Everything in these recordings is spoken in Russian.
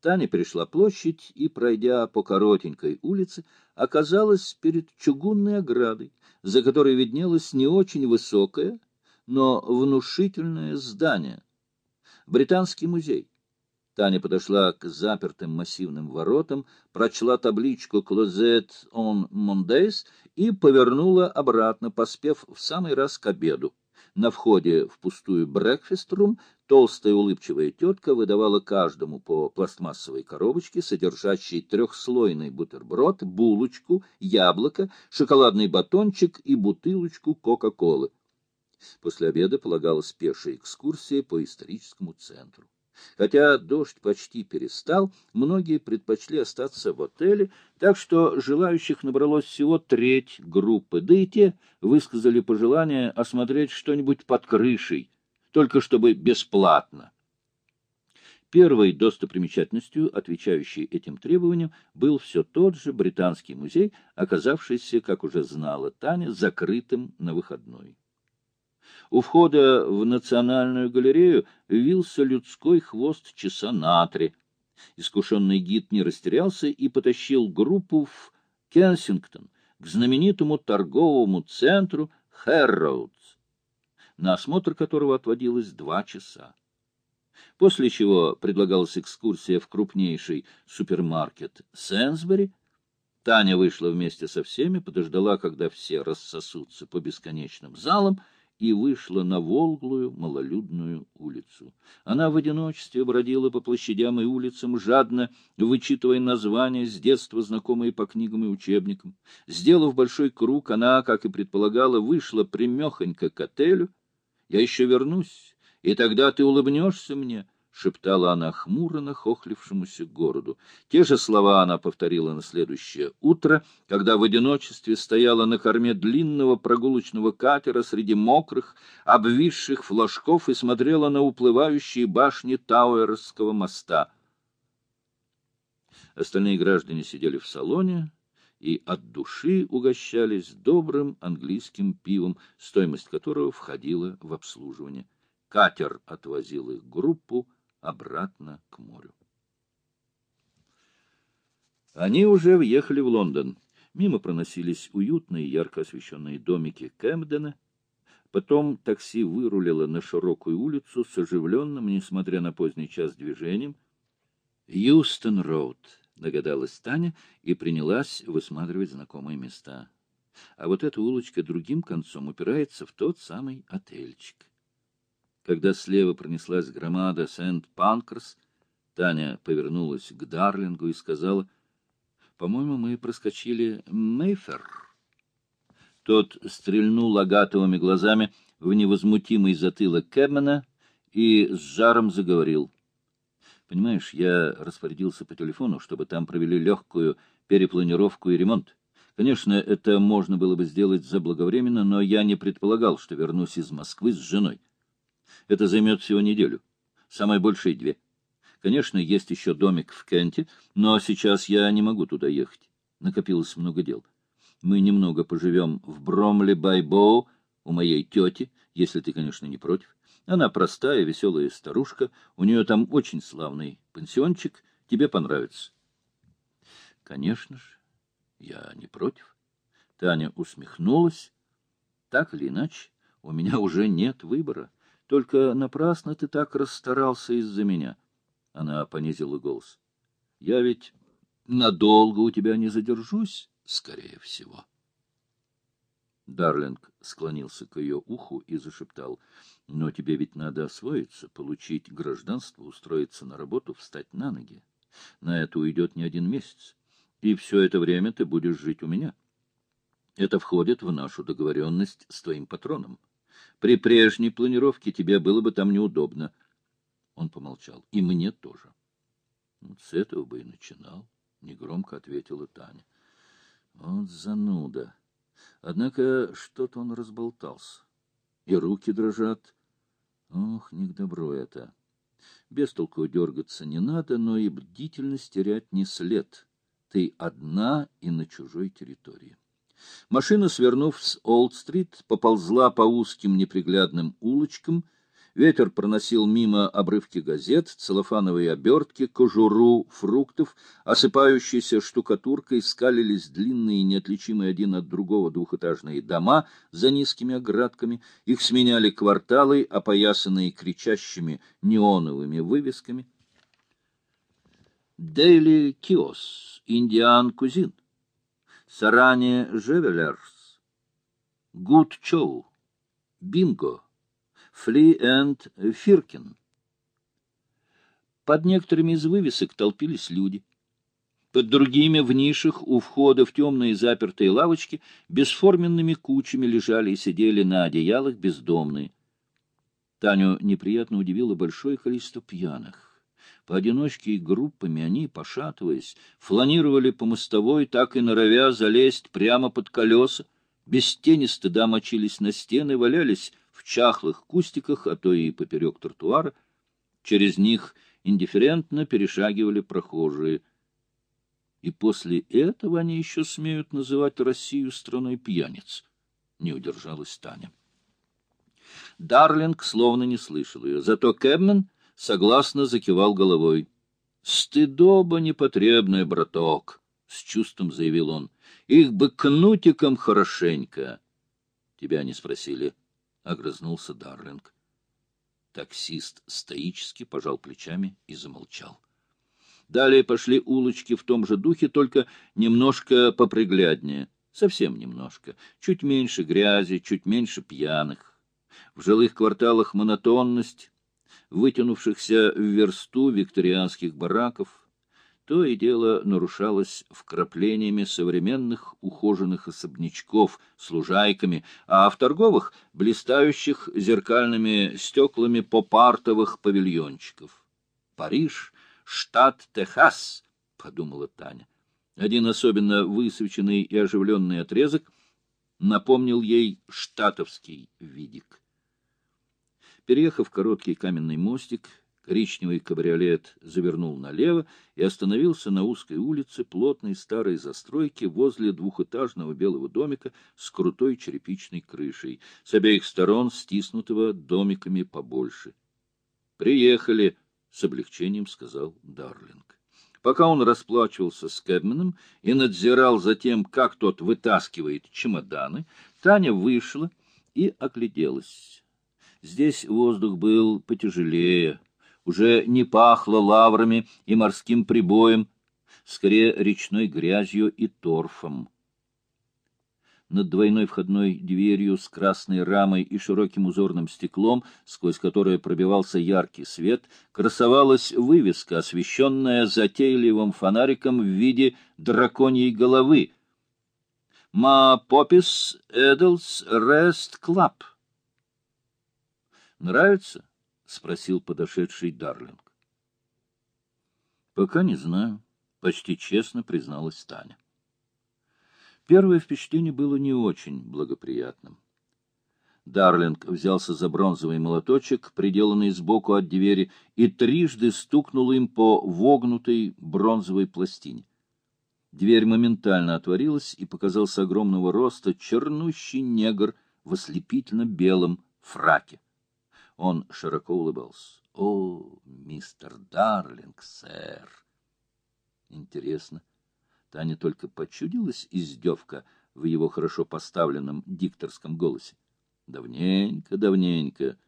Таня перешла площадь и, пройдя по коротенькой улице, оказалась перед чугунной оградой, за которой виднелось не очень высокое, но внушительное здание — Британский музей. Таня подошла к запертым массивным воротам, прочла табличку «Closet on Mondays» и повернула обратно, поспев в самый раз к обеду. На входе в пустую брекфест-рум толстая улыбчивая тетка выдавала каждому по пластмассовой коробочке, содержащей трехслойный бутерброд, булочку, яблоко, шоколадный батончик и бутылочку Кока-Колы. После обеда полагалась пешая экскурсия по историческому центру. Хотя дождь почти перестал, многие предпочли остаться в отеле, так что желающих набралось всего треть группы, да и те высказали пожелание осмотреть что-нибудь под крышей, только чтобы бесплатно. Первой достопримечательностью, отвечающей этим требованиям, был все тот же британский музей, оказавшийся, как уже знала Таня, закрытым на выходной. У входа в Национальную галерею вился людской хвост часа на три. Искушенный гид не растерялся и потащил группу в Кенсингтон, к знаменитому торговому центру Хэрроудс, на осмотр которого отводилось два часа. После чего предлагалась экскурсия в крупнейший супермаркет Сенсбери. Таня вышла вместе со всеми, подождала, когда все рассосутся по бесконечным залам, и вышла на волглую малолюдную улицу. Она в одиночестве бродила по площадям и улицам, жадно вычитывая названия, с детства знакомые по книгам и учебникам. Сделав большой круг, она, как и предполагала, вышла примехонько к отелю. «Я еще вернусь, и тогда ты улыбнешься мне», — шептала она хмуро нахохлившемуся городу. Те же слова она повторила на следующее утро, когда в одиночестве стояла на корме длинного прогулочного катера среди мокрых, обвисших флажков и смотрела на уплывающие башни Тауэрского моста. Остальные граждане сидели в салоне и от души угощались добрым английским пивом, стоимость которого входила в обслуживание. Катер отвозил их группу, обратно к морю. Они уже въехали в Лондон. Мимо проносились уютные, ярко освещенные домики Кэмдена. Потом такси вырулило на широкую улицу с оживленным, несмотря на поздний час, движением. «Юстон-Роуд», — догадалась Таня и принялась высматривать знакомые места. А вот эта улочка другим концом упирается в тот самый отельчик. Когда слева пронеслась громада Сент-Панкерс, Таня повернулась к Дарлингу и сказала, «По-моему, мы проскочили Мейфер». Тот стрельнул агатовыми глазами в невозмутимый затылок Кэбмена и с жаром заговорил. «Понимаешь, я распорядился по телефону, чтобы там провели легкую перепланировку и ремонт. Конечно, это можно было бы сделать заблаговременно, но я не предполагал, что вернусь из Москвы с женой. Это займет всего неделю. Самое большее — две. Конечно, есть еще домик в Кенте, но сейчас я не могу туда ехать. Накопилось много дел. Мы немного поживем в Бромли-Байбоу у моей тети, если ты, конечно, не против. Она простая, веселая старушка, у нее там очень славный пансиончик, тебе понравится. Конечно же, я не против. Таня усмехнулась. Так или иначе, у меня уже нет выбора. Только напрасно ты так расстарался из-за меня. Она понизила голос. Я ведь надолго у тебя не задержусь, скорее всего. Дарлинг склонился к ее уху и зашептал. — Но тебе ведь надо освоиться, получить гражданство, устроиться на работу, встать на ноги. На это уйдет не один месяц. И все это время ты будешь жить у меня. Это входит в нашу договоренность с твоим патроном. При прежней планировке тебе было бы там неудобно. Он помолчал. И мне тоже. Вот с этого бы и начинал, — негромко ответила Таня. Вот зануда. Однако что-то он разболтался. И руки дрожат. Ох, не к добру это. Без толку дергаться не надо, но и бдительность терять не след. Ты одна и на чужой территории. Машина, свернув с Олд-стрит, поползла по узким неприглядным улочкам. Ветер проносил мимо обрывки газет, целлофановые обертки, кожуру фруктов, осыпающиеся штукатуркой скалились длинные, неотличимые один от другого двухэтажные дома за низкими оградками, их сменяли кварталы, опоясанные кричащими неоновыми вывесками. Daily Kiosk, Indian Cuisine, Sarani Jewellers, Good Chow, Bingo. Flea and Firkin. Под некоторыми из вывесок толпились люди. Под другими в нишах у входа в темные запертые лавочки бесформенными кучами лежали и сидели на одеялах бездомные. Таню неприятно удивило большое количество пьяных. Поодиночке и группами они, пошатываясь, фланировали по мостовой, так и норовя залезть прямо под колеса, без тени стыда мочились на стены, валялись в чахлых кустиках, а то и поперек тротуара. Через них индифферентно перешагивали прохожие. И после этого они еще смеют называть Россию страной пьяниц. Не удержалась Таня. Дарлинг словно не слышал ее, зато Кэбмен согласно закивал головой. — Стыдоба непотребная, браток, — с чувством заявил он. — Их бы кнутиком хорошенько. Тебя не спросили. — огрызнулся Дарлинг. Таксист стоически пожал плечами и замолчал. Далее пошли улочки в том же духе, только немножко попригляднее. Совсем немножко. Чуть меньше грязи, чуть меньше пьяных. В жилых кварталах монотонность, вытянувшихся в версту викторианских бараков, то и дело нарушалось вкраплениями современных ухоженных особнячков с лужайками, а в торговых — блистающих зеркальными стеклами попартовых павильончиков. «Париж, штат Техас», — подумала Таня. Один особенно высвеченный и оживленный отрезок напомнил ей штатовский видик. Переехав короткий каменный мостик, Коричневый кабриолет завернул налево и остановился на узкой улице плотной старой застройки возле двухэтажного белого домика с крутой черепичной крышей, с обеих сторон стиснутого домиками побольше. «Приехали!» — с облегчением сказал Дарлинг. Пока он расплачивался с Кэбменом и надзирал за тем, как тот вытаскивает чемоданы, Таня вышла и огляделась. Здесь воздух был потяжелее, уже не пахло лаврами и морским прибоем, скорее речной грязью и торфом. Над двойной входной дверью с красной рамой и широким узорным стеклом, сквозь которое пробивался яркий свет, красовалась вывеска, освещенная затейливым фонариком в виде драконьей головы. «Ma Poppy's Adults Rest Club». «Нравится?» — спросил подошедший Дарлинг. — Пока не знаю, — почти честно призналась Таня. Первое впечатление было не очень благоприятным. Дарлинг взялся за бронзовый молоточек, приделанный сбоку от двери, и трижды стукнул им по вогнутой бронзовой пластине. Дверь моментально отворилась, и показался огромного роста чернущий негр в ослепительно белом фраке. Он широко улыбался. — О, мистер Дарлинг, сэр! Интересно, Таня только почудилась издевка в его хорошо поставленном дикторском голосе. Давненько, давненько.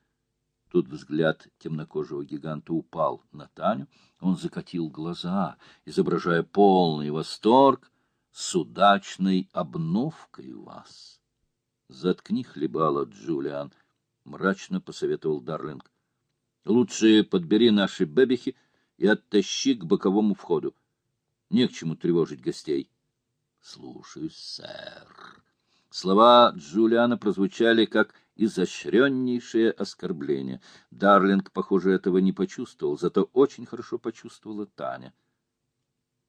Тут взгляд темнокожего гиганта упал на Таню. Он закатил глаза, изображая полный восторг с удачной обновкой вас. Заткни хлебало, Джулиан, — мрачно посоветовал Дарлинг. — Лучше подбери наши бебехи и оттащи к боковому входу. Не к чему тревожить гостей. — Слушаюсь, сэр. Слова Джулиана прозвучали как изощреннейшее оскорбление. Дарлинг, похоже, этого не почувствовал, зато очень хорошо почувствовала Таня.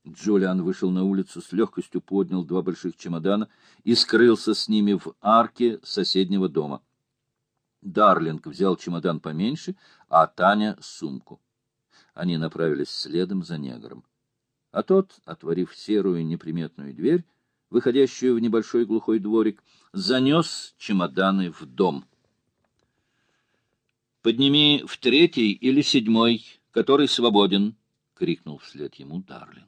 Джулиан вышел на улицу, с легкостью поднял два больших чемодана и скрылся с ними в арке соседнего дома. Дарлинг взял чемодан поменьше, а Таня — сумку. Они направились следом за негром. А тот, отворив серую неприметную дверь, выходящую в небольшой глухой дворик, занес чемоданы в дом. Подними в третий или седьмой, который свободен, — крикнул вслед ему Дарлинг.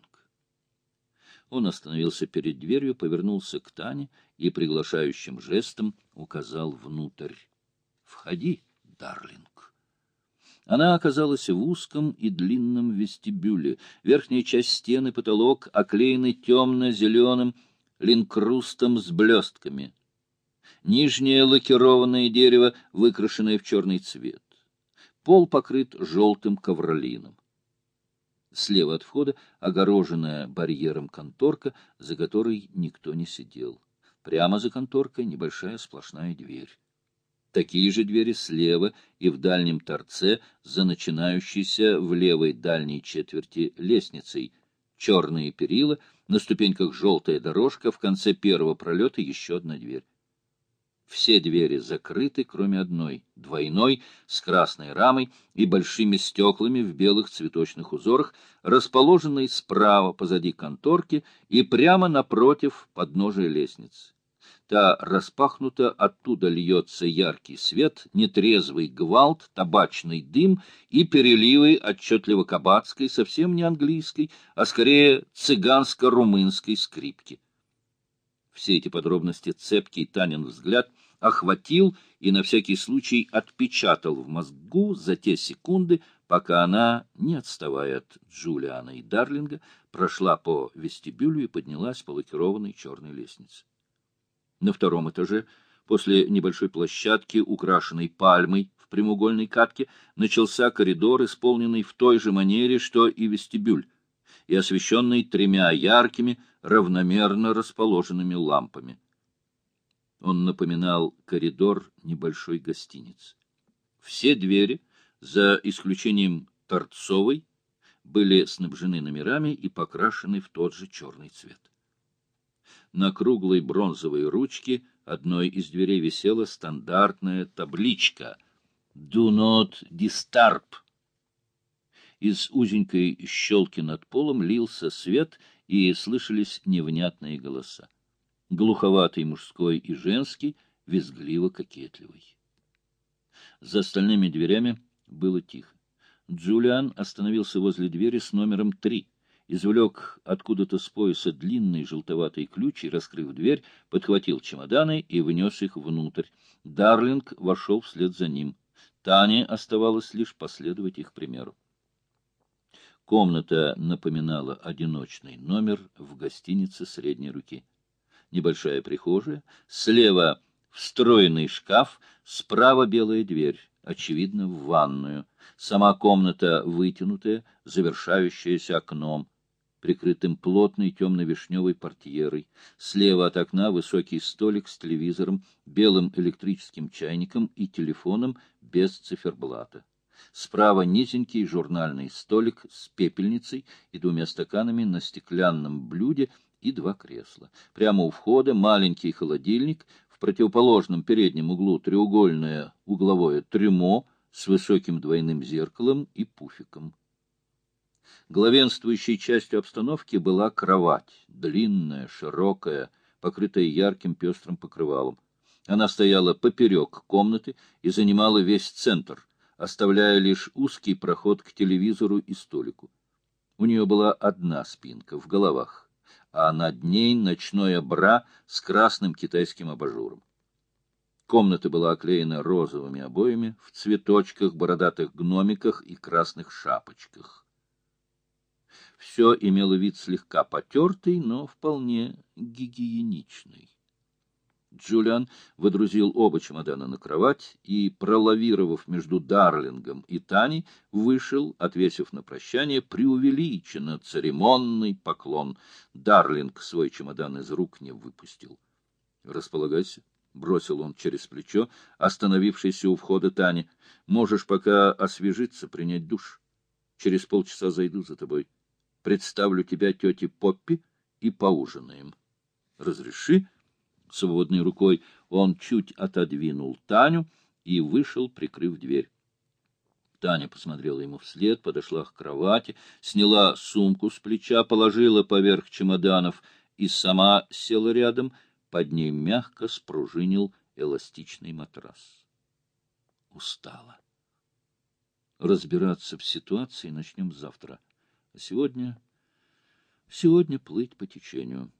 Он остановился перед дверью, повернулся к Тане и приглашающим жестом указал внутрь. — Входи, Дарлинг. Она оказалась в узком и длинном вестибюле. Верхняя часть стены, потолок оклеены темно-зеленым линкрустом с блестками. Нижнее лакированное дерево, выкрашенное в черный цвет. Пол покрыт желтым ковролином. Слева от входа огороженная барьером конторка, за которой никто не сидел. Прямо за конторкой небольшая сплошная дверь. Такие же двери слева и в дальнем торце за начинающейся в левой дальней четверти лестницей. Черные перила, на ступеньках желтая дорожка, в конце первого пролета еще одна дверь. Все двери закрыты, кроме одной, двойной, с красной рамой и большими стеклами в белых цветочных узорах, расположенной справа позади конторки и прямо напротив подножия лестницы. Та распахнута, оттуда льется яркий свет, нетрезвый гвалт, табачный дым и переливы отчетливо кабацкой, совсем не английской, а скорее цыганско-румынской скрипки. Все эти подробности цепкий Танин взгляд охватил и на всякий случай отпечатал в мозгу за те секунды, пока она, не отставая от Джулиана и Дарлинга, прошла по вестибюлю и поднялась по лакированной черной лестнице. На втором этаже, после небольшой площадки, украшенной пальмой в прямоугольной катке, начался коридор, исполненный в той же манере, что и вестибюль, и освещенный тремя яркими, равномерно расположенными лампами. Он напоминал коридор небольшой гостиницы. Все двери, за исключением торцовой, были снабжены номерами и покрашены в тот же черный цвет. На круглой бронзовой ручке одной из дверей висела стандартная табличка «Do not disturb». Из узенькой щелки над полом лился свет, и слышались невнятные голоса. Глуховатый мужской и женский, визгливо-кокетливый. За остальными дверями было тихо. Джулиан остановился возле двери с номером три — извлек откуда-то с пояса длинный желтоватый ключ и, раскрыв дверь, подхватил чемоданы и внес их внутрь. Дарлинг вошел вслед за ним. Тане оставалось лишь последовать их примеру. Комната напоминала одиночный номер в гостинице средней руки. Небольшая прихожая, слева встроенный шкаф, справа белая дверь, очевидно, в ванную. Сама комната вытянутая, завершающаяся окном прикрытым плотной темно-вишневой портьерой. Слева от окна высокий столик с телевизором, белым электрическим чайником и телефоном без циферблата. Справа низенький журнальный столик с пепельницей и двумя стаканами на стеклянном блюде и два кресла. Прямо у входа маленький холодильник, в противоположном переднем углу треугольное угловое трюмо с высоким двойным зеркалом и пуфиком. Главенствующей частью обстановки была кровать, длинная, широкая, покрытая ярким пестрым покрывалом. Она стояла поперек комнаты и занимала весь центр, оставляя лишь узкий проход к телевизору и столику. У нее была одна спинка в головах, а над ней ночное бра с красным китайским абажуром. Комната была оклеена розовыми обоями в цветочках, бородатых гномиках и красных шапочках. Все имело вид слегка потертый, но вполне гигиеничный. Джулиан выдрузил оба чемодана на кровать и, пролавировав между Дарлингом и Таней, вышел, отвесив на прощание преувеличенно церемонный поклон. Дарлинг свой чемодан из рук не выпустил. — Располагайся, — бросил он через плечо, остановившийся у входа Тани. — Можешь пока освежиться, принять душ. Через полчаса зайду за тобой представлю тебя тете Поппи и поужинаем. Разреши? Свободной рукой он чуть отодвинул Таню и вышел, прикрыв дверь. Таня посмотрела ему вслед, подошла к кровати, сняла сумку с плеча, положила поверх чемоданов и сама села рядом, под ней мягко спружинил эластичный матрас. Устала. Разбираться в ситуации начнем завтра. Сегодня... Сегодня плыть по течению.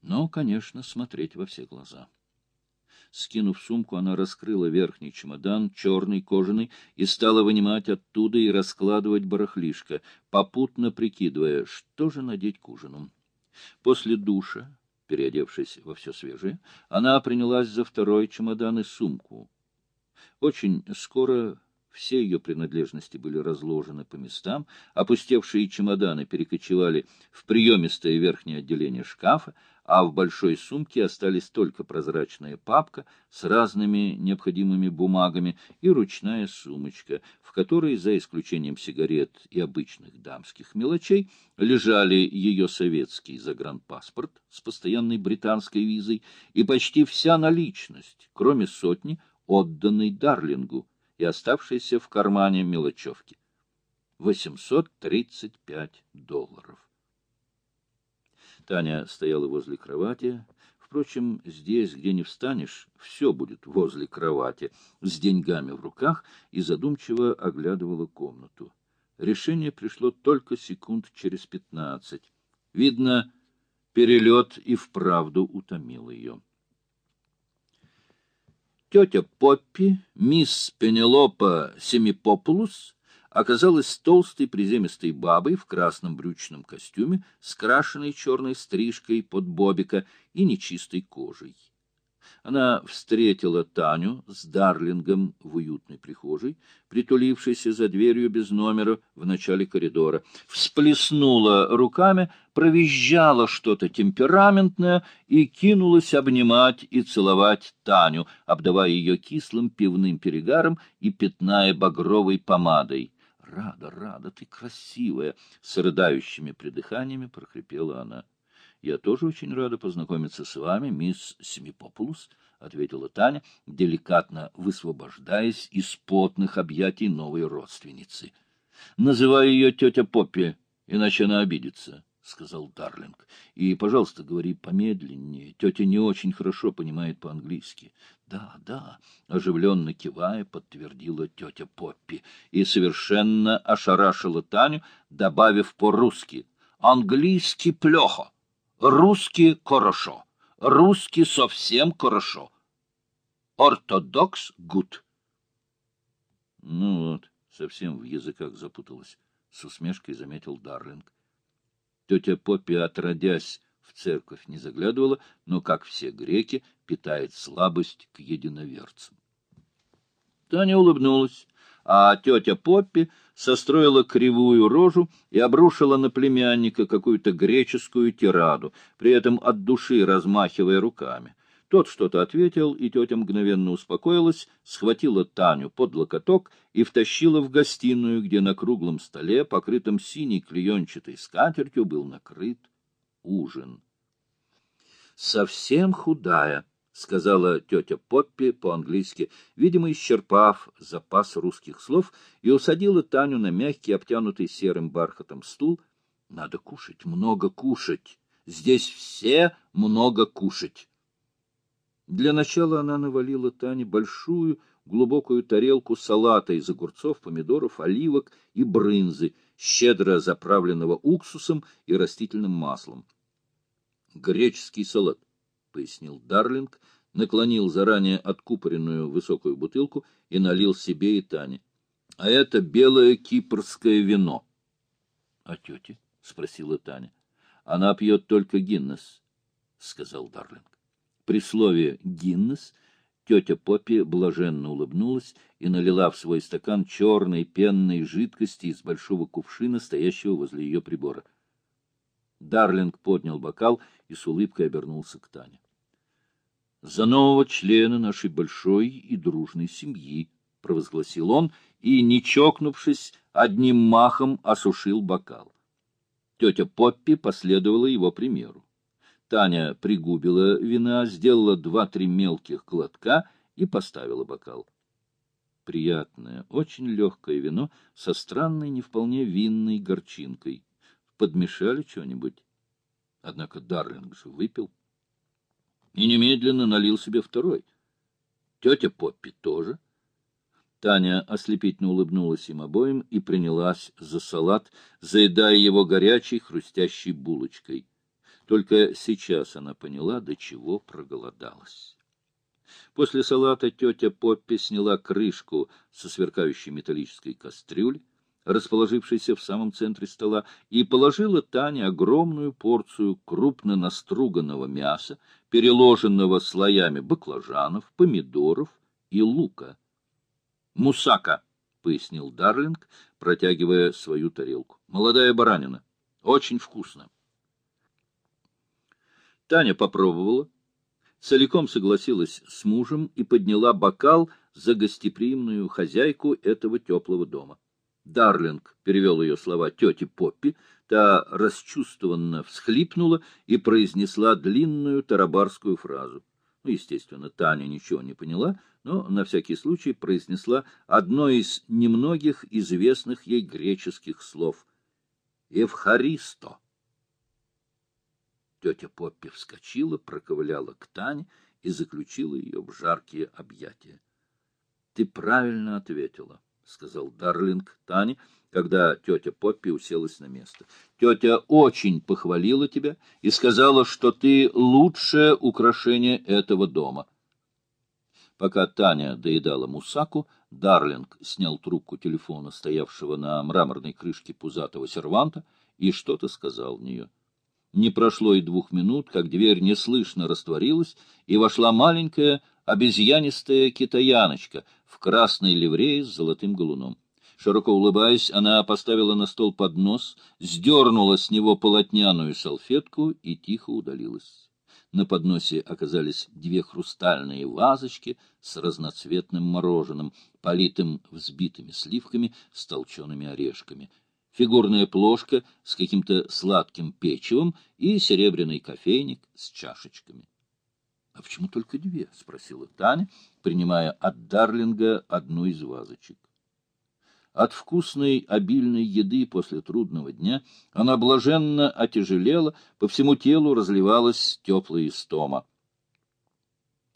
Но, конечно, смотреть во все глаза. Скинув сумку, она раскрыла верхний чемодан, черный, кожаный, и стала вынимать оттуда и раскладывать барахлишко, попутно прикидывая, что же надеть к ужину. После душа, переодевшись во все свежее, она принялась за второй чемодан и сумку. Очень скоро все ее принадлежности были разложены по местам, опустевшие чемоданы перекочевали в приемистое верхнее отделение шкафа, а в большой сумке остались только прозрачная папка с разными необходимыми бумагами и ручная сумочка, в которой, за исключением сигарет и обычных дамских мелочей, лежали ее советский загранпаспорт с постоянной британской визой и почти вся наличность, кроме сотни, отданной Дарлингу, и оставшейся в кармане мелочевки. 835 долларов. Таня стояла возле кровати. Впрочем, здесь, где не встанешь, все будет возле кровати, с деньгами в руках, и задумчиво оглядывала комнату. Решение пришло только секунд через пятнадцать. Видно, перелет и вправду утомил ее. Тетя Поппи, мисс Пенелопа Семипопулус, оказалась толстой приземистой бабой в красном брючном костюме с крашенной черной стрижкой под бобика и нечистой кожей. Она встретила Таню с Дарлингом в уютной прихожей, притулившейся за дверью без номера в начале коридора, всплеснула руками, провизжала что-то темпераментное и кинулась обнимать и целовать Таню, обдавая ее кислым пивным перегаром и пятная багровой помадой. «Рада, рада, ты красивая!» — с рыдающими придыханиями прохрипела она. Я тоже очень рада познакомиться с вами, мисс Семипопулус, — ответила Таня, деликатно высвобождаясь из потных объятий новой родственницы. — Называй ее тетя Поппи, иначе она обидится, — сказал Дарлинг. — И, пожалуйста, говори помедленнее. Тетя не очень хорошо понимает по-английски. — Да, да, — оживленно кивая, подтвердила тетя Поппи и совершенно ошарашила Таню, добавив по-русски. — Английский плохо. Русский хорошо. Русский совсем хорошо. Ортодокс гуд. Ну вот, совсем в языках запуталась, с усмешкой заметил Дарлинг. Тетя Поппи, отродясь, в церковь не заглядывала, но, как все греки, питает слабость к единоверцам. Таня улыбнулась а тетя Поппи состроила кривую рожу и обрушила на племянника какую-то греческую тираду, при этом от души размахивая руками. Тот что-то ответил, и тетя мгновенно успокоилась, схватила Таню под локоток и втащила в гостиную, где на круглом столе, покрытом синей клеенчатой скатертью, был накрыт ужин. Совсем худая, — сказала тетя Поппи по-английски, видимо, исчерпав запас русских слов, и усадила Таню на мягкий, обтянутый серым бархатом стул. — Надо кушать, много кушать. Здесь все много кушать. Для начала она навалила Тане большую, глубокую тарелку салата из огурцов, помидоров, оливок и брынзы, щедро заправленного уксусом и растительным маслом. Греческий салат — пояснил Дарлинг, наклонил заранее откупоренную высокую бутылку и налил себе и Тане. — А это белое кипрское вино. — А тети? — спросила Таня. — Она пьет только Гиннес, — сказал Дарлинг. При слове «Гиннес» тетя Поппи блаженно улыбнулась и налила в свой стакан черной пенной жидкости из большого кувшина, стоящего возле ее прибора. Дарлинг поднял бокал и с улыбкой обернулся к Тане. — За нового члена нашей большой и дружной семьи, — провозгласил он, и, не чокнувшись, одним махом осушил бокал. Тетя Поппи последовала его примеру. Таня пригубила вина, сделала два-три мелких глотка и поставила бокал. Приятное, очень легкое вино со странной, не вполне винной горчинкой. Подмешали что-нибудь? Однако Дарлинг же выпил. И немедленно налил себе второй. Тетя Поппи тоже. Таня ослепительно улыбнулась им обоим и принялась за салат, заедая его горячей хрустящей булочкой. Только сейчас она поняла, до чего проголодалась. После салата тетя Поппи сняла крышку со сверкающей металлической кастрюли, расположившейся в самом центре стола, и положила Тане огромную порцию крупно наструганного мяса, переложенного слоями баклажанов, помидоров и лука. «Мусака», — пояснил Дарлинг, протягивая свою тарелку. «Молодая баранина. Очень вкусно». Таня попробовала, целиком согласилась с мужем и подняла бокал за гостеприимную хозяйку этого теплого дома. Дарлинг перевел ее слова тете Поппи, та расчувствованно всхлипнула и произнесла длинную тарабарскую фразу. Ну, естественно, Таня ничего не поняла, но на всякий случай произнесла одно из немногих известных ей греческих слов — «Евхаристо». Тетя Поппи вскочила, проковыляла к Тане и заключила ее в жаркие объятия. — Ты правильно ответила, — сказал Дарлинг Тане, когда тетя Поппи уселась на место. — Тетя очень похвалила тебя и сказала, что ты лучшее украшение этого дома. Пока Таня доедала мусаку, Дарлинг снял трубку телефона, стоявшего на мраморной крышке пузатого серванта, и что-то сказал в нее. — не прошло и двух минут, как дверь неслышно растворилась, и вошла маленькая обезьянистая китаяночка в красной ливрее с золотым галуном. Широко улыбаясь, она поставила на стол поднос, сдернула с него полотняную салфетку и тихо удалилась. На подносе оказались две хрустальные вазочки с разноцветным мороженым, политым взбитыми сливками с толчеными орешками — фигурная плошка с каким-то сладким печевом и серебряный кофейник с чашечками. — А почему только две? — спросила Таня, принимая от Дарлинга одну из вазочек. От вкусной обильной еды после трудного дня она блаженно отяжелела, по всему телу разливалась теплая истома.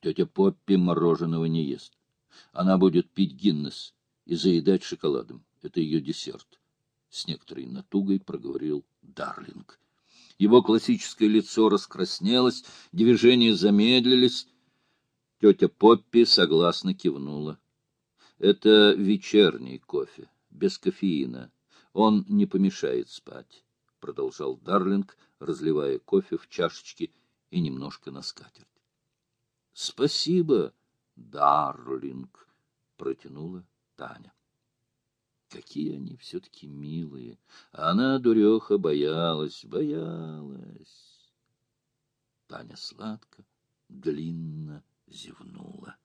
Тетя Поппи мороженого не ест. Она будет пить Гиннес и заедать шоколадом. Это ее десерт с некоторой натугой проговорил Дарлинг. Его классическое лицо раскраснелось, движения замедлились. Тетя Поппи согласно кивнула. — Это вечерний кофе, без кофеина. Он не помешает спать, — продолжал Дарлинг, разливая кофе в чашечки и немножко на скатерть. — Спасибо, Дарлинг, — протянула Таня. Какие они все-таки милые. Она, дуреха, боялась, боялась. Таня сладко, длинно зевнула.